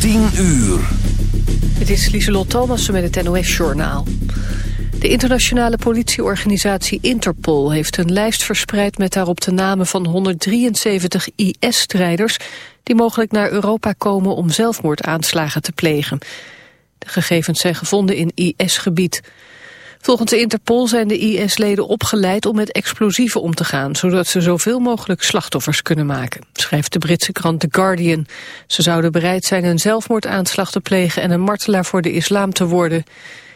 10 uur. Het is Lieselot Thomassen met het NOS-journaal. De internationale politieorganisatie Interpol heeft een lijst verspreid met daarop de namen van 173 IS-strijders die mogelijk naar Europa komen om zelfmoordaanslagen te plegen. De gegevens zijn gevonden in IS-gebied. Volgens de Interpol zijn de IS-leden opgeleid om met explosieven om te gaan, zodat ze zoveel mogelijk slachtoffers kunnen maken, schrijft de Britse krant The Guardian. Ze zouden bereid zijn een zelfmoordaanslag te plegen en een martelaar voor de islam te worden.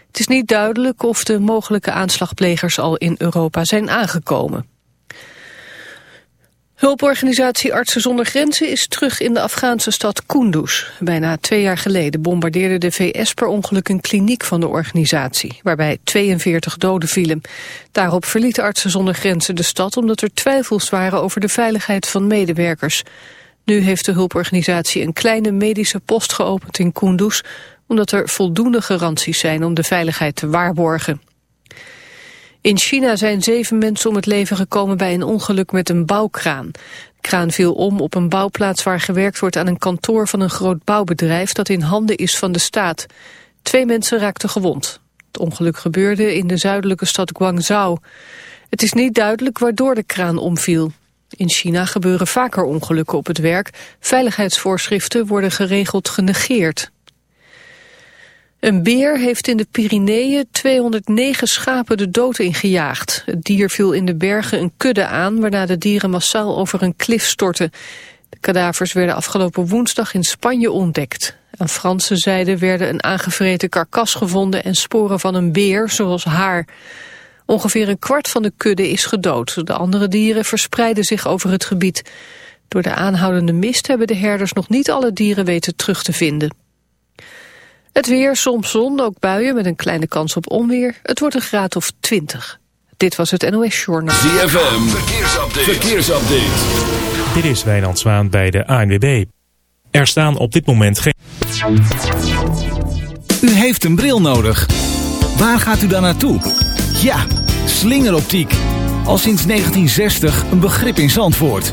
Het is niet duidelijk of de mogelijke aanslagplegers al in Europa zijn aangekomen. Hulporganisatie Artsen zonder Grenzen is terug in de Afghaanse stad Kunduz. Bijna twee jaar geleden bombardeerde de VS per ongeluk een kliniek van de organisatie, waarbij 42 doden vielen. Daarop verlieten Artsen zonder Grenzen de stad omdat er twijfels waren over de veiligheid van medewerkers. Nu heeft de hulporganisatie een kleine medische post geopend in Kunduz, omdat er voldoende garanties zijn om de veiligheid te waarborgen. In China zijn zeven mensen om het leven gekomen bij een ongeluk met een bouwkraan. De kraan viel om op een bouwplaats waar gewerkt wordt aan een kantoor van een groot bouwbedrijf dat in handen is van de staat. Twee mensen raakten gewond. Het ongeluk gebeurde in de zuidelijke stad Guangzhou. Het is niet duidelijk waardoor de kraan omviel. In China gebeuren vaker ongelukken op het werk. Veiligheidsvoorschriften worden geregeld genegeerd. Een beer heeft in de Pyreneeën 209 schapen de dood ingejaagd. Het dier viel in de bergen een kudde aan... waarna de dieren massaal over een klif stortten. De kadavers werden afgelopen woensdag in Spanje ontdekt. Aan Franse zijde werden een aangevreten karkas gevonden... en sporen van een beer, zoals haar. Ongeveer een kwart van de kudde is gedood. De andere dieren verspreiden zich over het gebied. Door de aanhoudende mist hebben de herders nog niet alle dieren weten terug te vinden. Het weer, soms zon, ook buien met een kleine kans op onweer. Het wordt een graad of 20. Dit was het NOS Journal. ZFM, verkeersupdate. verkeersupdate. Dit is Wijnand Zwaan bij de ANWB. Er staan op dit moment geen... U heeft een bril nodig. Waar gaat u dan naartoe? Ja, slingeroptiek. Al sinds 1960 een begrip in Zandvoort.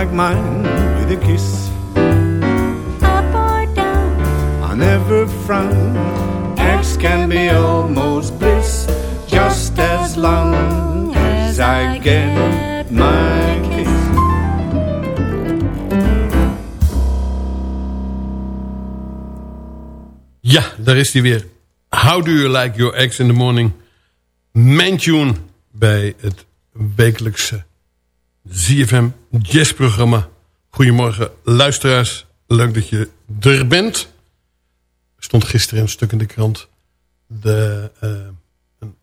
Like mine with a kiss. Up or down, I never frown. X can be almost bliss, just as long as I get my kiss. Ja, daar is hij weer. How do you like your eggs in the morning? Mantune bij het wekelijkse ZFM jazzprogramma. Goedemorgen luisteraars, leuk dat je er bent. Er stond gisteren een stuk in de krant. De, eh, een,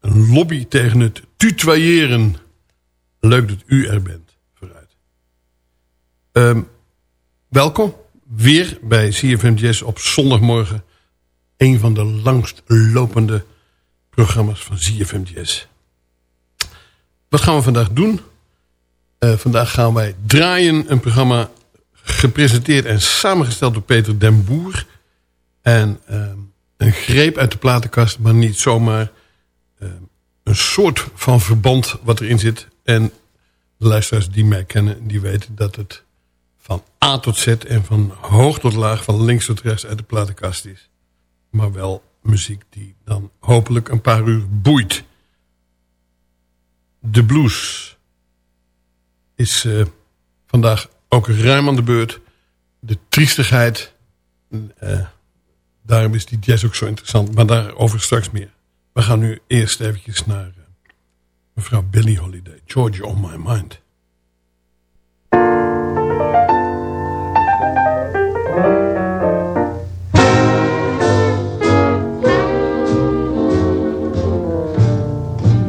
een, lobby tegen het tutoyeren. Leuk dat u er bent. Vooruit. Ehm, welkom weer bij CFM Jazz op zondagmorgen. Een van de langst lopende programma's van CFM Jazz. Wat gaan we vandaag doen? Eh, vandaag gaan wij draaien een programma gepresenteerd en samengesteld door Peter den Boer. En ehm, een greep uit de platenkast, maar niet zomaar. Ehm, een soort van verband wat erin zit. En de luisteraars die mij kennen, die weten dat het van A tot Z en van hoog tot laag, van links tot rechts uit de platenkast is. Maar wel muziek die dan hopelijk een paar uur boeit. De blues is eh, vandaag ook ruim aan de beurt. De triestigheid. Eh, daarom is die jazz ook zo interessant. Maar daarover straks meer. We gaan nu eerst eventjes naar eh, mevrouw Billie Holiday. Georgia on my mind.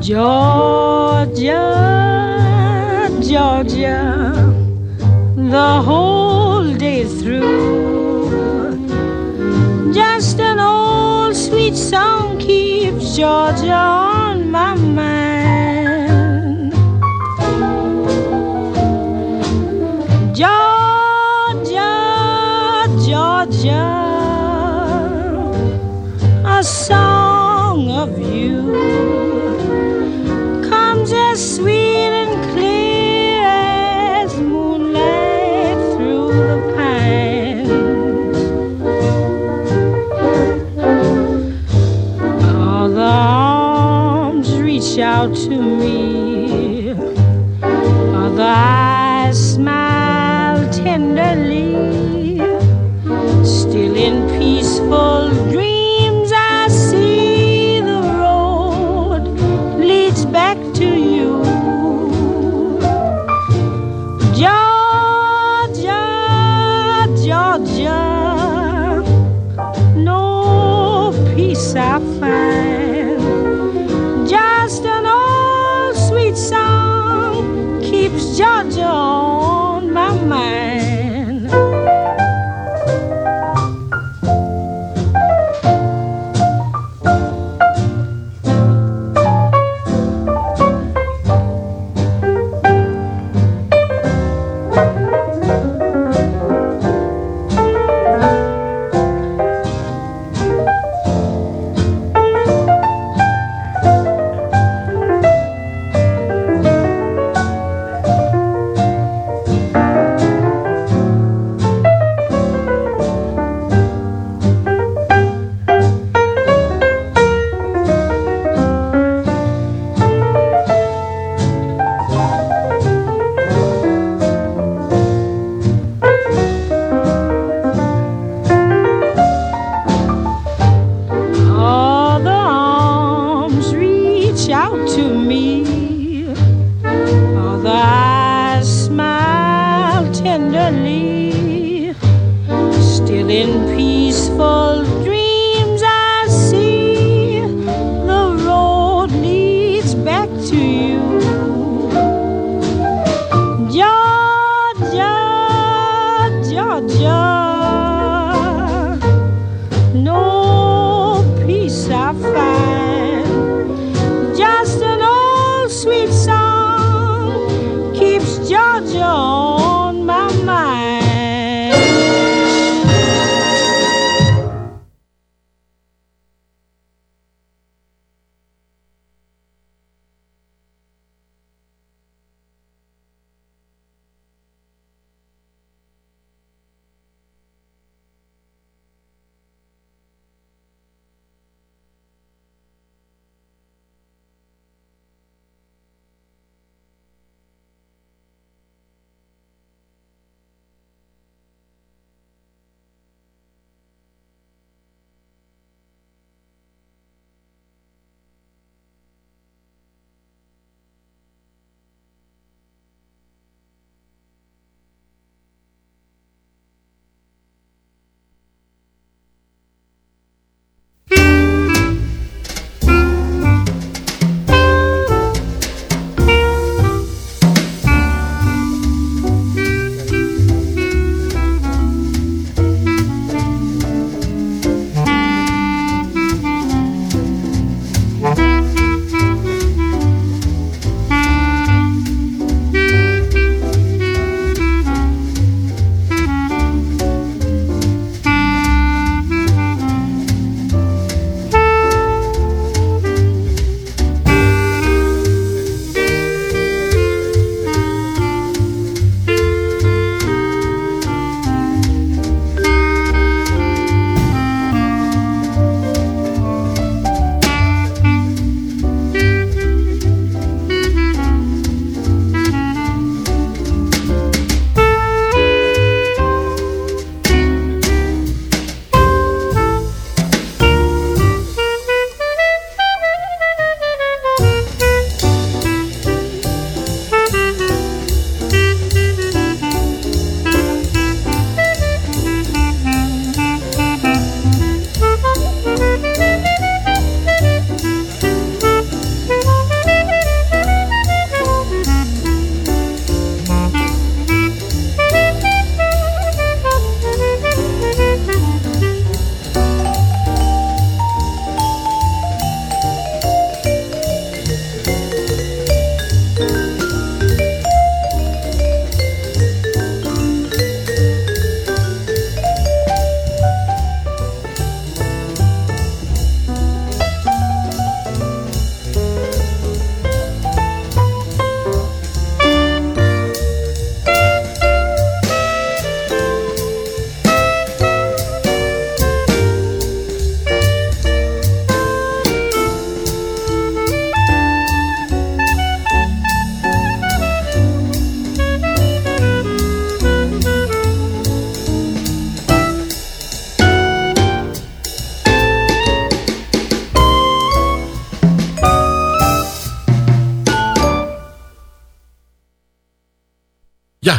Georgia Georgia the whole day through. Just an old sweet song keeps Georgia on my mind. Georgia, Georgia, a song of you comes as sweet reach out to me. Other eyes smile tenderly, still in peaceful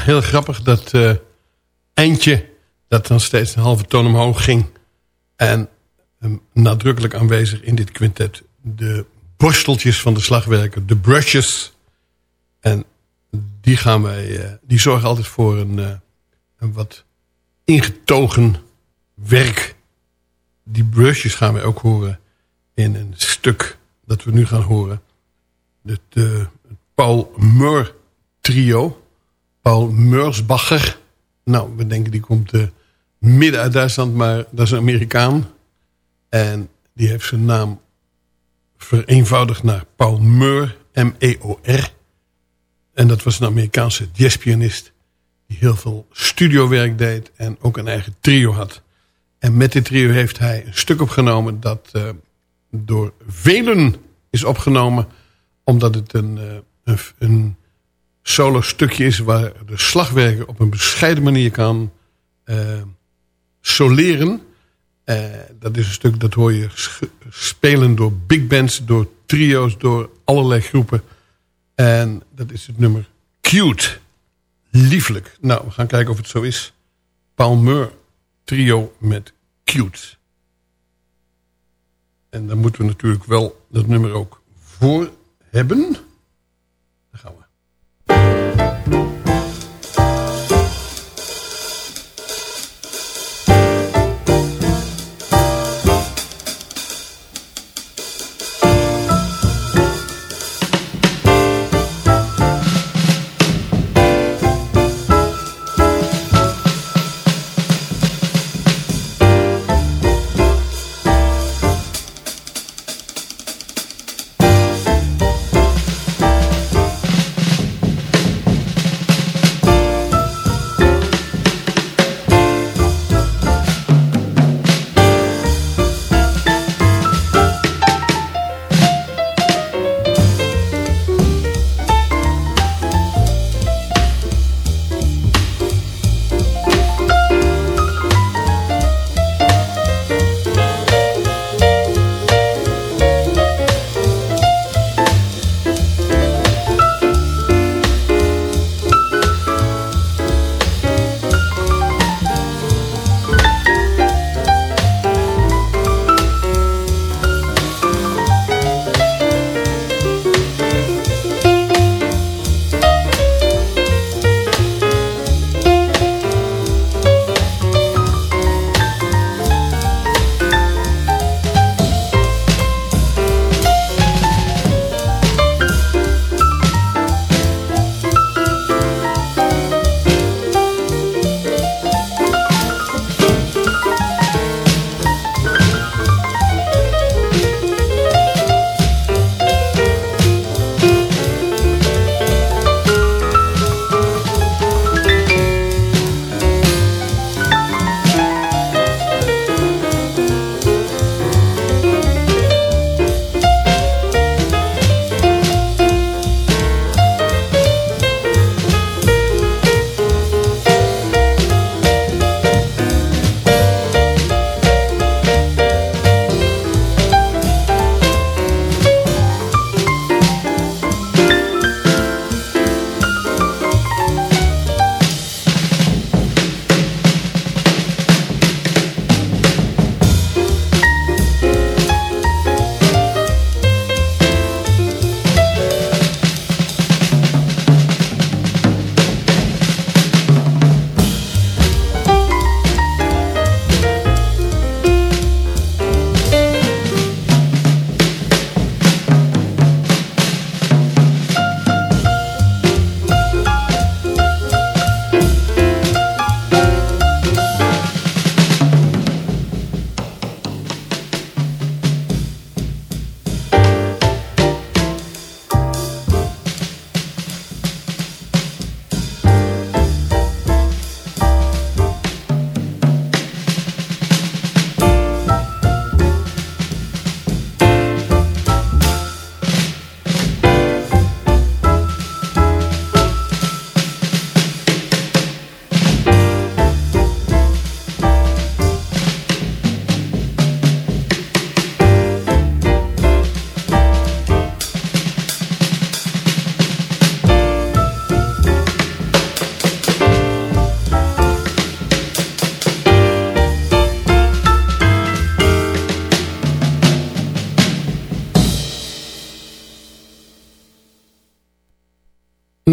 heel grappig dat eh, eindje dat dan steeds een halve toon omhoog ging. En um, nadrukkelijk aanwezig in dit quintet. De borsteltjes van de slagwerker, de brushes. En die, gaan wij, uh, die zorgen altijd voor een, uh, een wat ingetogen werk. Die brushes gaan wij ook horen in een stuk dat we nu gaan horen. Het, uh, Paul Meur trio. Paul Meursbacher. Nou, we denken die komt uh, midden uit Duitsland, maar dat is een Amerikaan. En die heeft zijn naam vereenvoudigd naar Paul Meur, M-E-O-R. En dat was een Amerikaanse jazzpianist die heel veel studiowerk deed en ook een eigen trio had. En met dit trio heeft hij een stuk opgenomen dat uh, door velen is opgenomen. Omdat het een, uh, een, een, solo stukje is waar de slagwerker op een bescheiden manier kan uh, soleren. dat is een stuk dat hoor je spelen door big bands, door trio's, door allerlei groepen. En dat is het nummer Cute. Lieflijk. Nou, we gaan kijken of het zo is. Palmeur trio met Cute. En dan moeten we natuurlijk wel dat nummer ook voor hebben.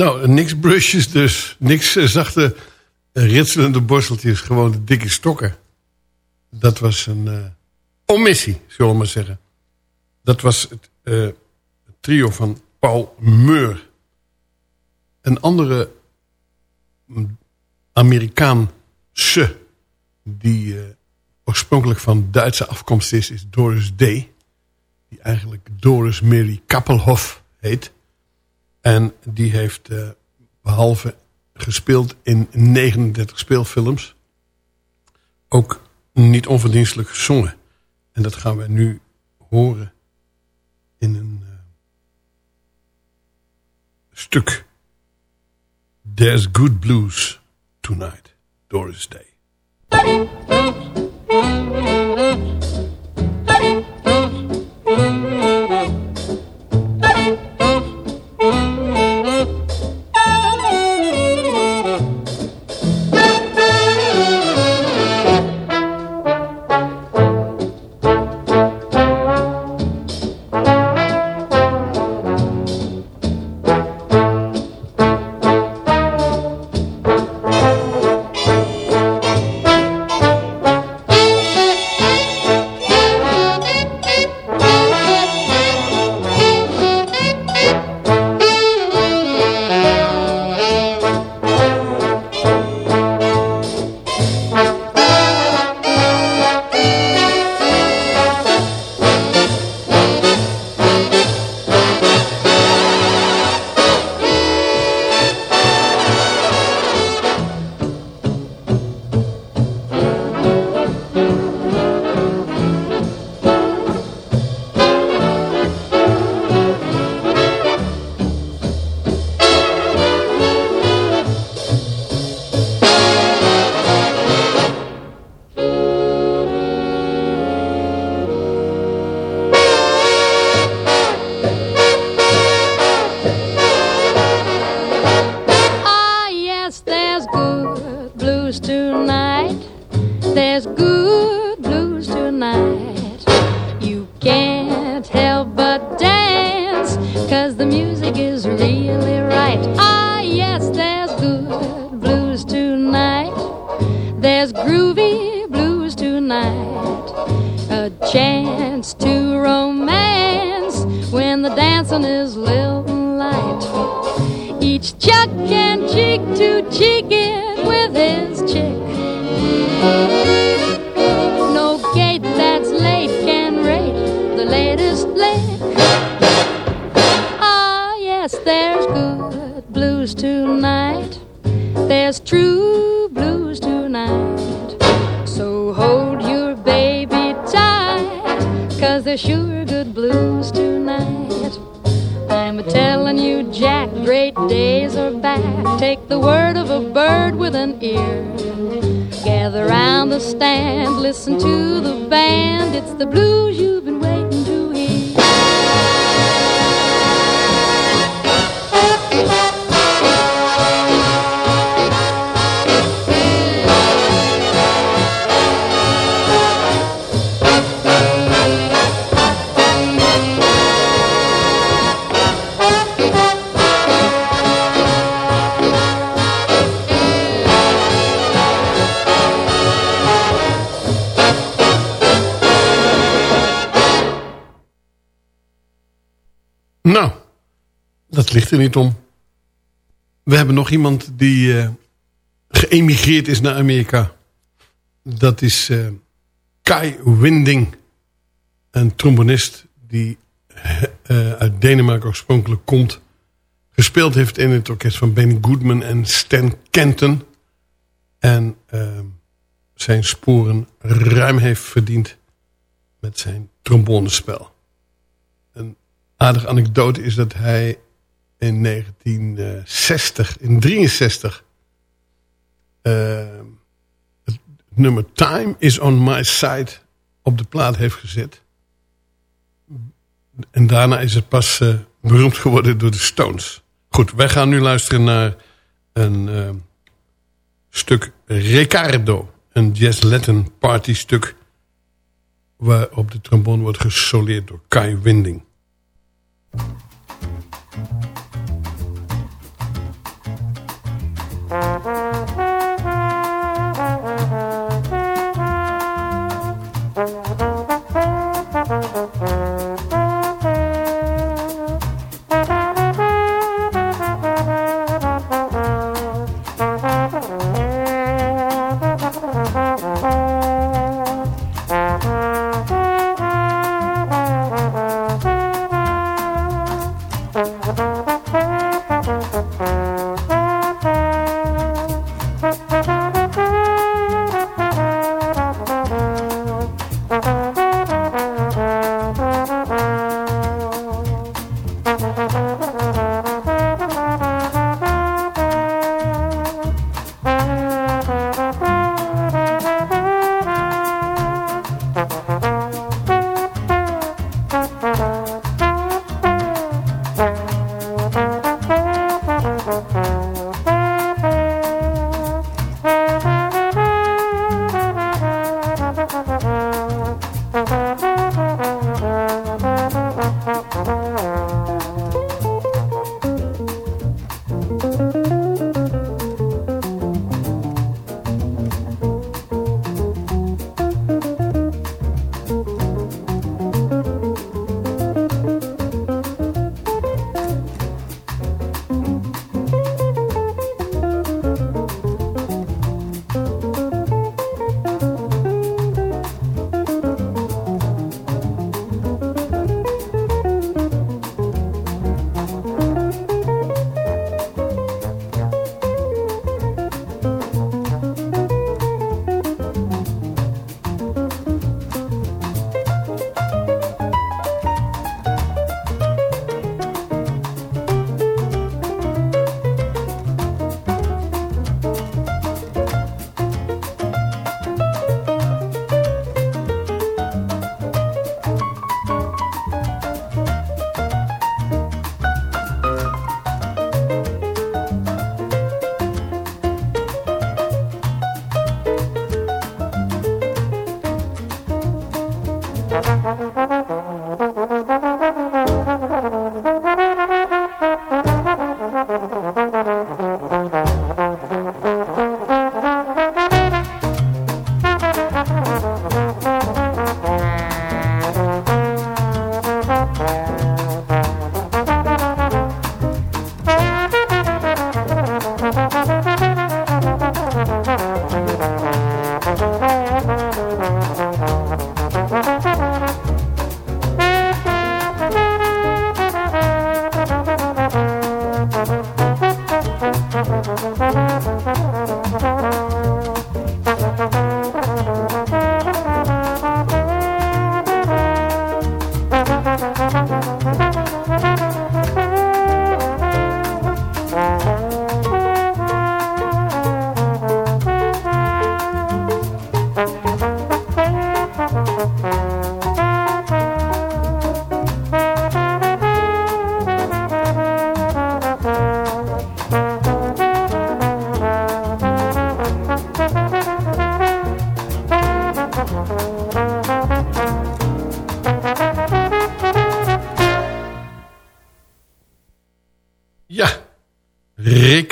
Nou, niks brushes dus. Niks eh, zachte eh, ritselende borsteltjes. Gewoon de dikke stokken. Dat was een eh, omissie, zullen we maar zeggen. Dat was het, trio van Paul Meur. Een andere mm, Amerikaanse die oorspronkelijk van Duitse afkomst is, is Doris D. Die eigenlijk Doris Mary Kappelhoff heet. En die heeft eh, behalve gespeeld in 39 speelfilms... ook niet onverdienstelijk gezongen. En dat gaan we nu horen in een eh, stuk. There's Good Blues Tonight, Doris Day. Niet om. We hebben nog iemand die eh, geëmigreerd is naar Amerika. Dat is eh, Kai Winding. Een trombonist die eh, uit Denemarken oorspronkelijk komt. Gespeeld heeft in het orkest van Benny Goodman en Stan Kenton. En eh, zijn sporen ruim heeft verdiend met zijn trombonespel. Een aardige anekdote is dat hij in 1960, in 63, eh, het nummer Time is on my side op de plaat heeft gezet. En daarna is het pas eh, beroemd geworden door de Stones. Goed, wij gaan nu luisteren naar een eh, stuk Ricardo. Een jazz Latin party stuk waarop de trombone wordt gesoleerd door Kai Winding.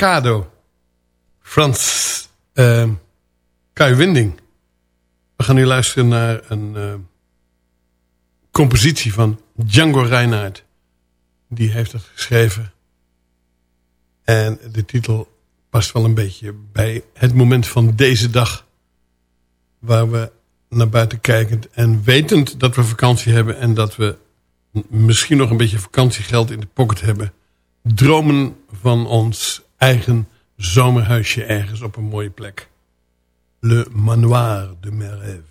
Ricardo. Frans uh, Kai Winding. We gaan nu luisteren naar een uh, compositie van Django Reinhardt. Die heeft het geschreven. En de titel past wel een beetje bij het moment van deze dag. Waar we naar buiten kijkend en wetend dat we vakantie hebben... en dat we misschien nog een beetje vakantiegeld in de pocket hebben... dromen van ons eigen zomerhuisje ergens op een mooie plek. Le Manoir de Merève.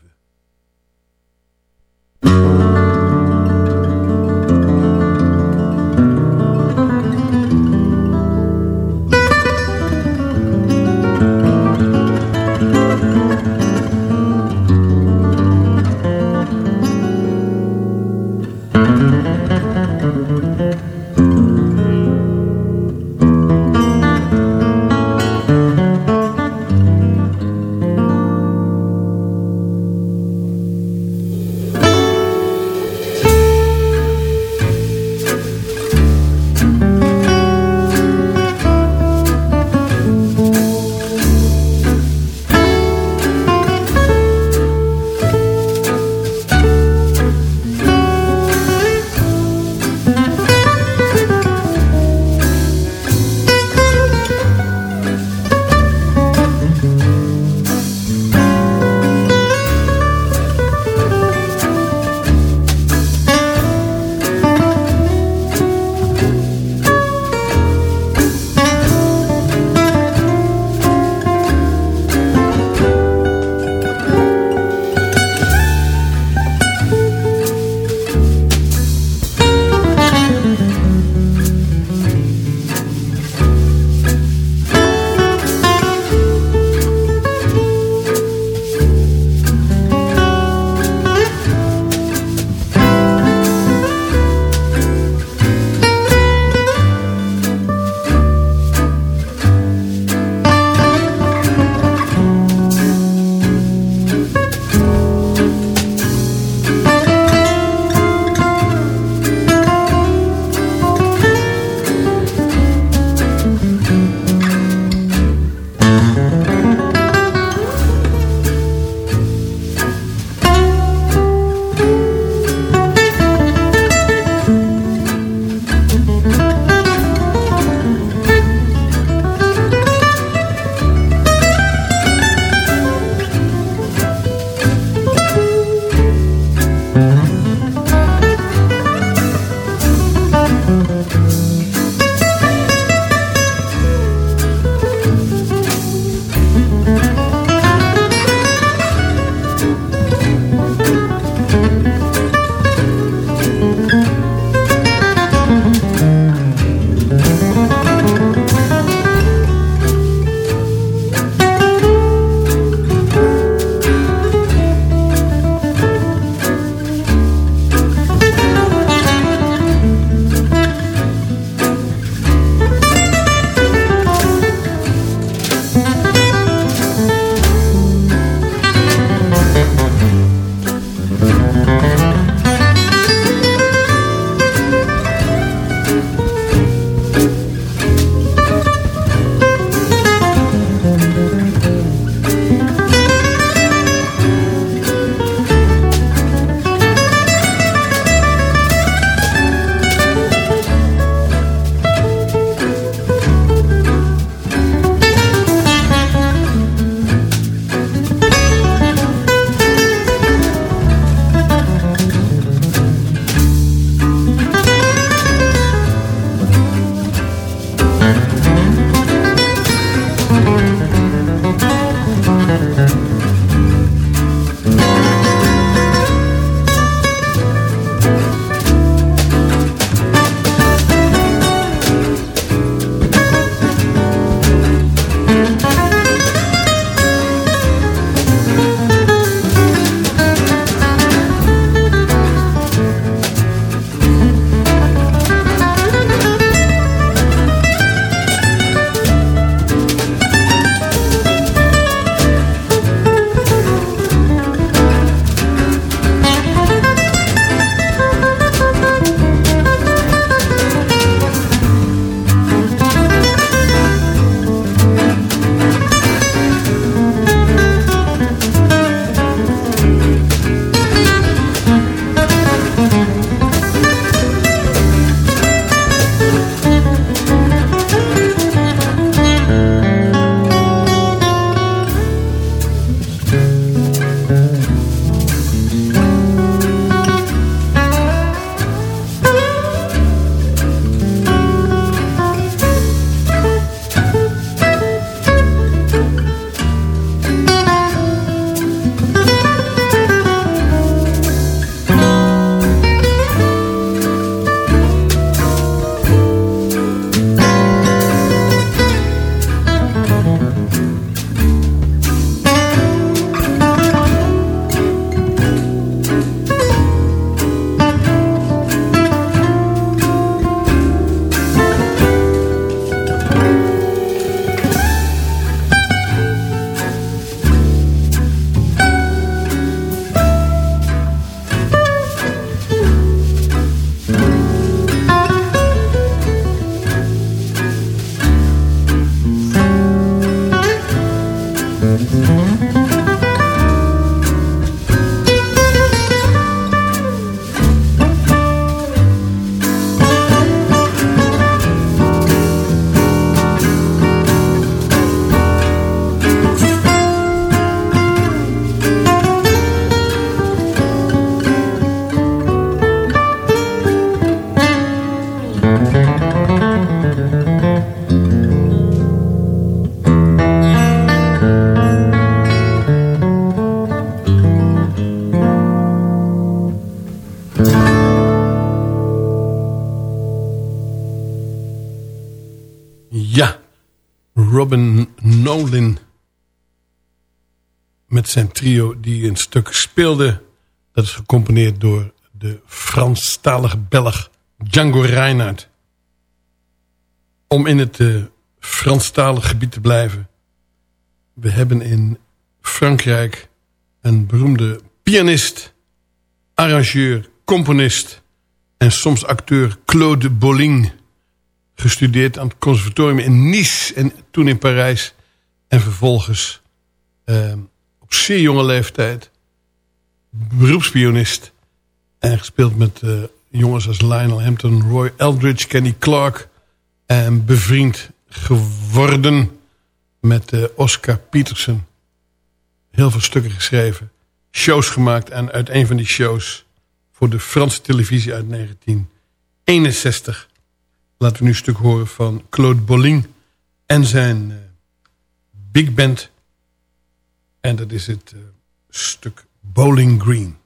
Zijn trio die een stuk speelde. Dat is gecomponeerd door de Franstalige Belg Django Reinhardt. Om in het uh, Franstalig gebied te blijven. We hebben in Frankrijk een beroemde pianist, arrangeur, componist en soms acteur Claude Bolling gestudeerd aan het conservatorium in Nice en toen in Parijs. En vervolgens uh, zeer jonge leeftijd beroepspionist. En gespeeld met uh, jongens als Lionel Hampton, Roy Eldridge, Kenny Clark. En bevriend geworden met uh, Oscar Peterson. Heel veel stukken geschreven. Shows gemaakt en uit een van die shows voor de Franse televisie uit 1961 Laten we nu een stuk horen van Claude Bolling en zijn uh, big band. En dat is het uh, stuk Bowling Green.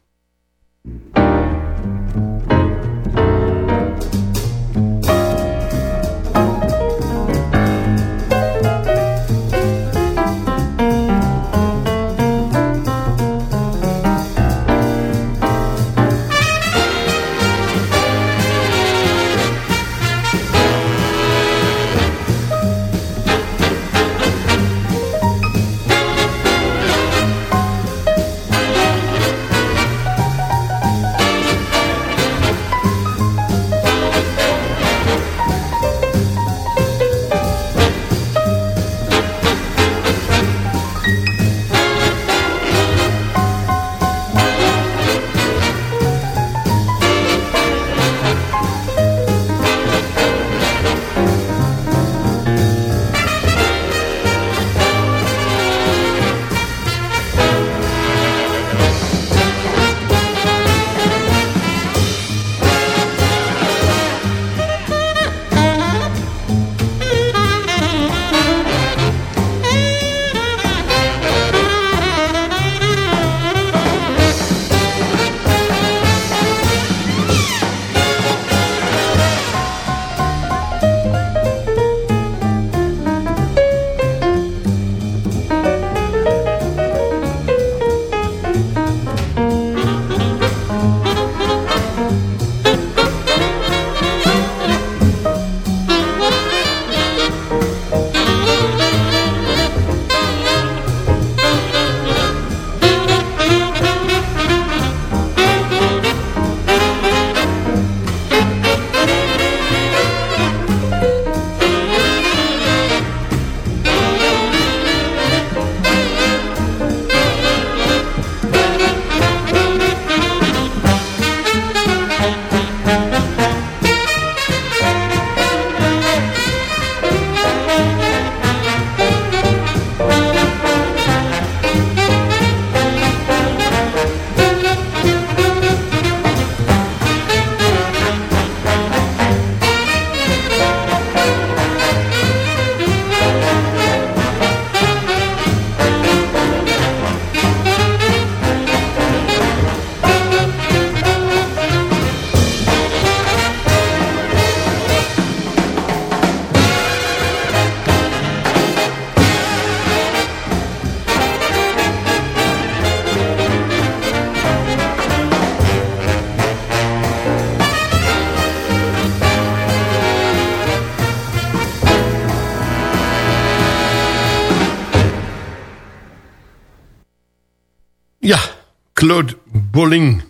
Claude Bolling.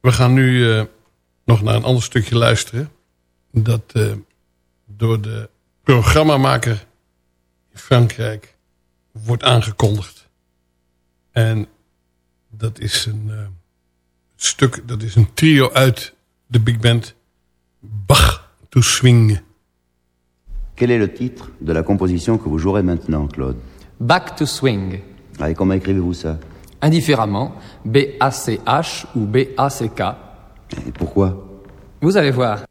We gaan nu uh, nog naar een ander stukje luisteren. Dat uh, door de programmamaker in Frankrijk wordt aangekondigd. En dat is een uh, stuk, dat is een trio uit de big band Bach to Swing. Quel est le titre de la composition que vous jouerez maintenant, Claude Back to Swing. Ah, et comment écrivez-vous ça indifféremment B-A-C-H ou B-A-C-K. Et pourquoi? Vous allez voir.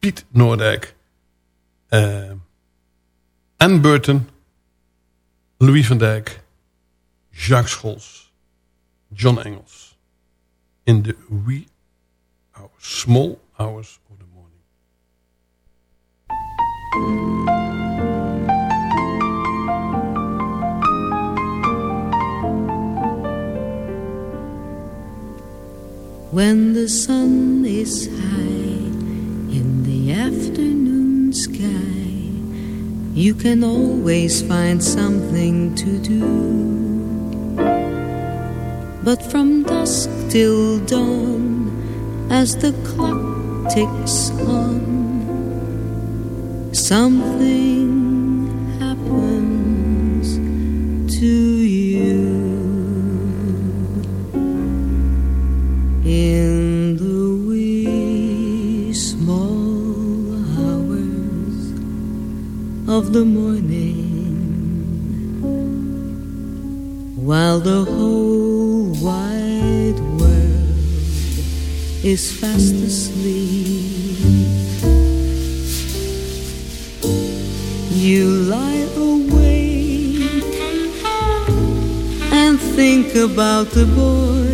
Piet Noordijk. eh Anne Burton. Louis van Dijk. Jacques Scholz. John Engels. In de wee small hours of the morning. When the sun is high afternoon sky, you can always find something to do. But from dusk till dawn, as the clock ticks on, something of the morning, while the whole wide world is fast asleep, you lie awake and think about the boy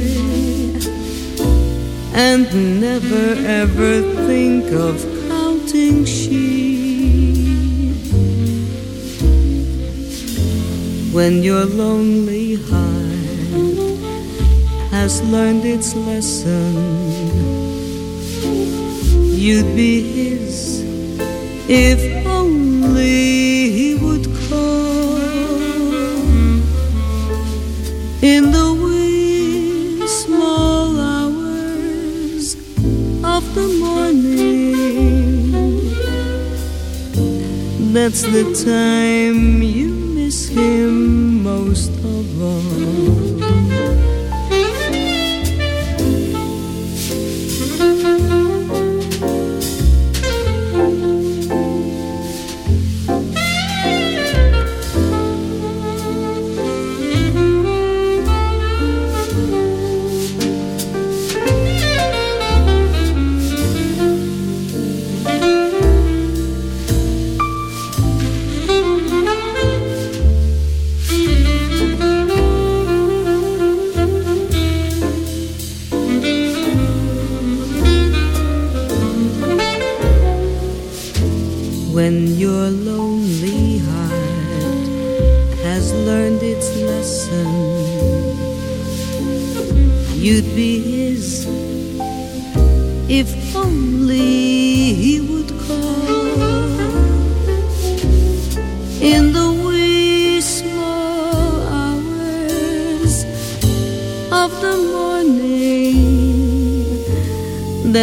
and never ever think of counting sheep when your lonely heart has learned its lesson you'd be his if only he would call in the wee small hours of the morning. That's the time you him most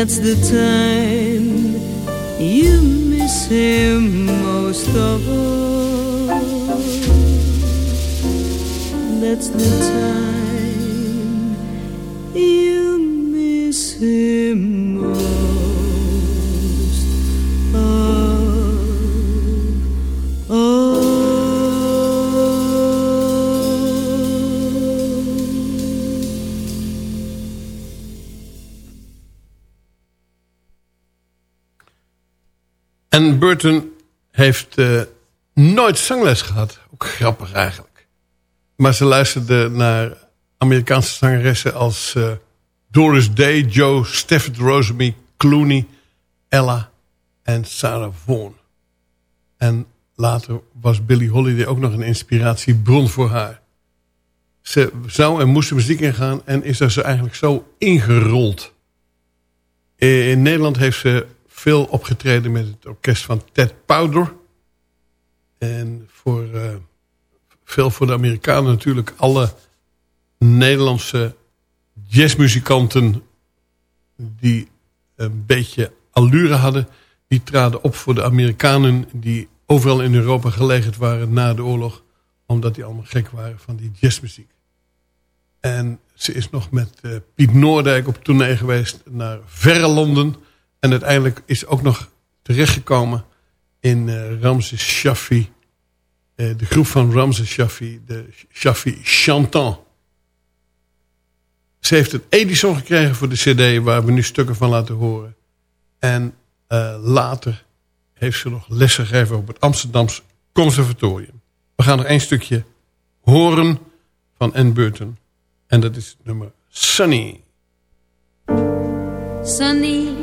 That's the time you miss him most of all. That's the time you miss him most En Burton heeft eh, nooit zangles gehad. Ook grappig eigenlijk. Maar ze luisterde naar Amerikaanse zangeressen als eh, Doris Day, Joe, Stafford Rosemary, Clooney, Ella en Sarah Vaughan. En later was Billie Holiday ook nog een inspiratiebron voor haar. Ze zou en moest de muziek ingaan en is daar ze eigenlijk zo ingerold. In Nederland heeft ze veel opgetreden met het orkest van Ted Powder. En voor, eh, veel voor de Amerikanen natuurlijk alle Nederlandse jazzmuzikanten die een beetje allure hadden. Die traden op voor de Amerikanen die overal in Europa gelegerd waren na de oorlog. Omdat die allemaal gek waren van die jazzmuziek. En ze is nog met eh, Piet Noordijk op tournee geweest naar verre landen. En uiteindelijk is ook nog terechtgekomen in eh, Ramses Shaffi. eh, de groep van Ramses Shaffi, de Shaffi Chantant. Ze heeft een Edison gekregen voor de cd waar we nu stukken van laten horen. En Eh, later heeft ze nog lessen gegeven op het Amsterdamse Conservatorium. We gaan nog één stukje horen van Anne. En dat is het nummer Sunny. Sunny,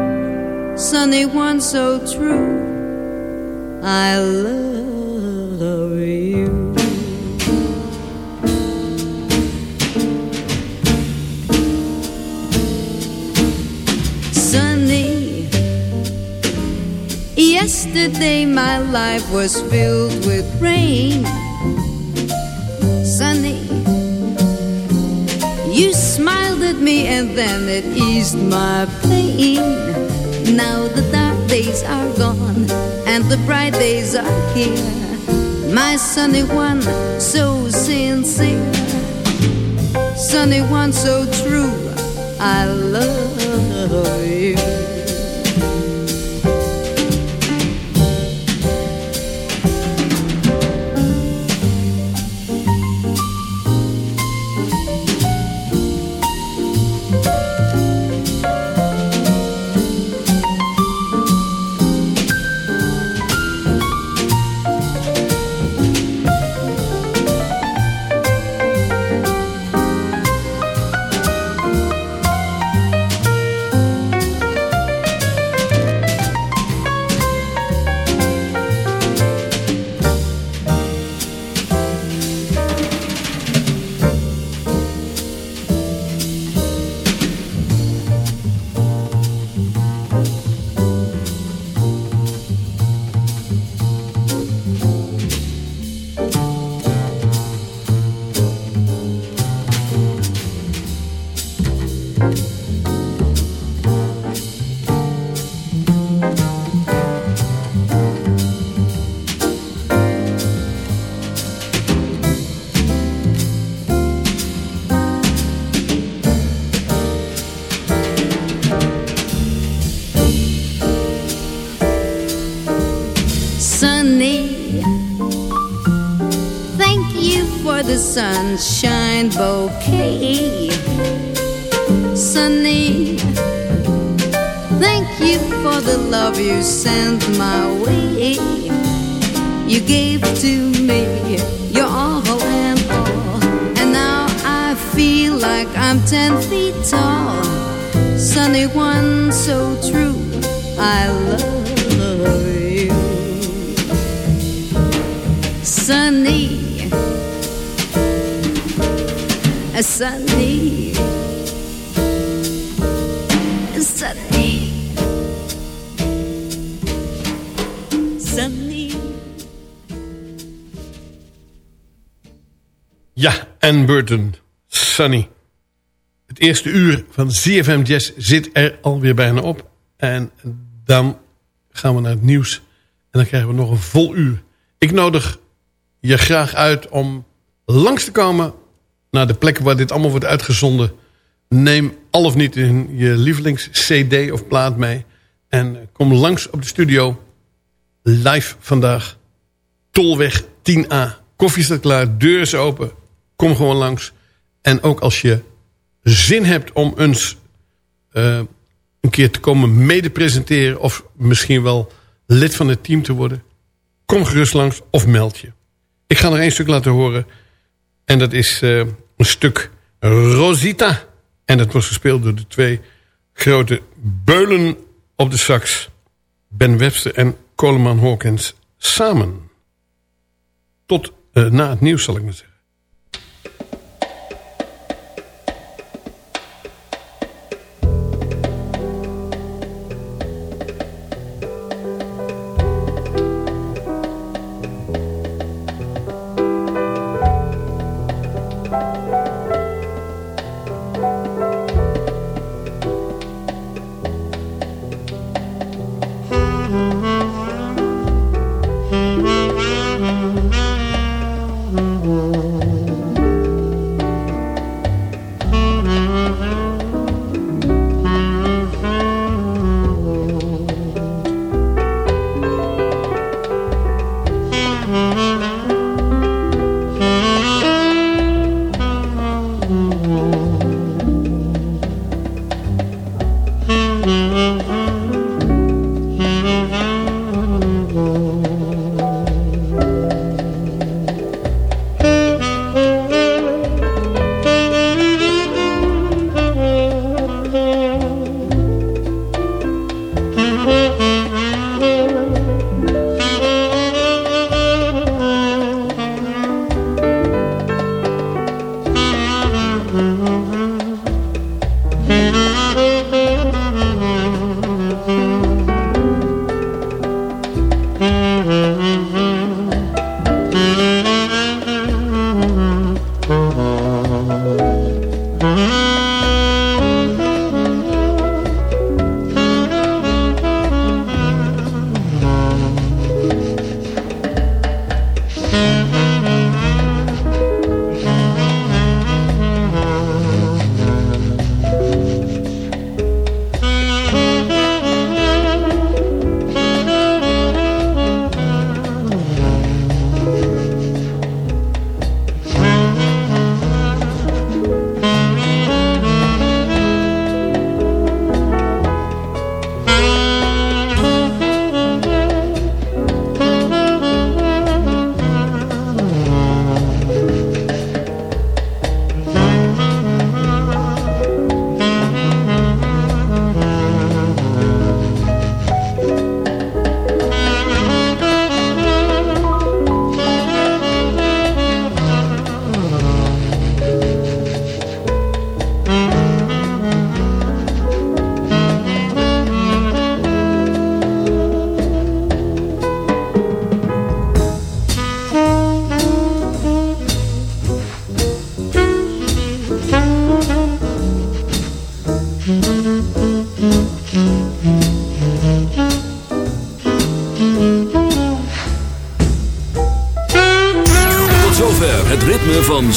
Sunny one, so true. I love you. Sunny, yesterday my life was filled with rain. Sunny, you smiled at me and then it eased my pain. Now the dark days are gone and the bright days are here. My sunny one, so sincere. Sunny one, so true. I love you. Sunshine bouquet. Sunny, thank you for the love you sent my way. You gave to me your all and all, and now I feel like I'm ten feet tall. Sunny one, so true, I love sunny. Ja, Anne Burton, Sunny. Het eerste uur van ZFM Jazz zit er alweer bijna op. En dan gaan we naar het nieuws. En dan krijgen we nog een vol uur. Ik nodig je graag uit om langs te komen... naar de plekken waar dit allemaal wordt uitgezonden. Neem al of niet in je lievelings cd of plaat mee. En kom langs op de studio. Live vandaag. Tolweg 10A. Koffie staat klaar, deur is open. Kom gewoon langs. En ook als je zin hebt om eens uh, een keer te komen mede presenteren... of misschien wel lid van het team te worden... kom gerust langs of meld je. Ik ga nog één stuk laten horen. En dat is uh, een stuk Rosita. En dat wordt gespeeld door de twee grote beulen op de sax. Ben Webster en Coleman Hawkins samen. Tot uh, na het nieuws zal ik maar zeggen.